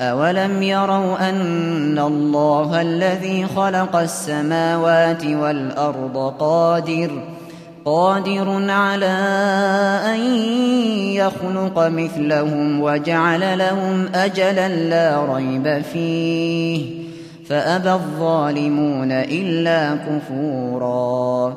أَوَلَمْ يَرَوْا أَنَّ اللَّهَ الَّذِي خَلَقَ السَّمَاوَاتِ وَالْأَرْضَ قَادِرٌ قادر على أن يخلق مثلهم وجعل لهم أجلا لا ريب فيه فأبى الظالمون إلا كفوراً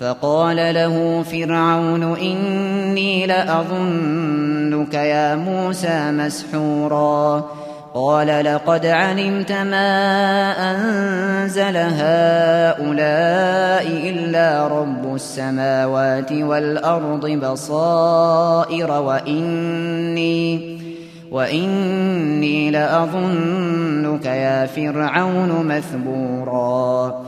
فقال له فرعون إني لأظنك يا موسى مسحورا. قال لقد علمت ما أنزل هؤلاء إلا رب السماوات والأرض بصائر وإني وإني لأظنك يا فرعون مثبوراً.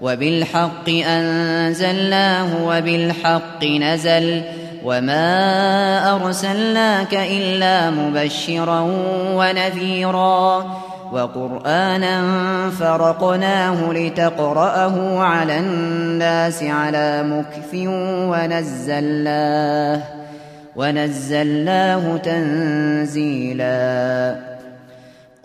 وبالحق أنزلناه وبالحق نزل وما أرسلناك إلا مبشرا ونذيرا وقرآنا فرقناه لتقرأه على الناس على مكف ونزلناه, ونزلناه تنزيلاً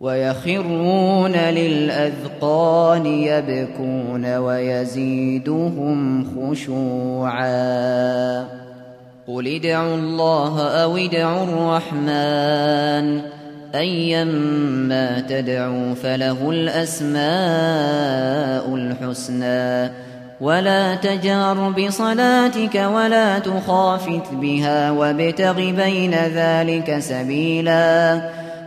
ويخرون للأذقان يبكون ويزيدهم خشوعا قل ادعوا الله أو ادعوا الرحمن أيما تدعوا فله الأسماء الحسنى ولا تجار بصلاتك ولا تخافت بها وابتغ بين ذلك سبيلاً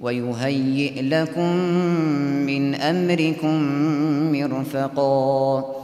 ويهيئ لكم من أمركم مرفقاً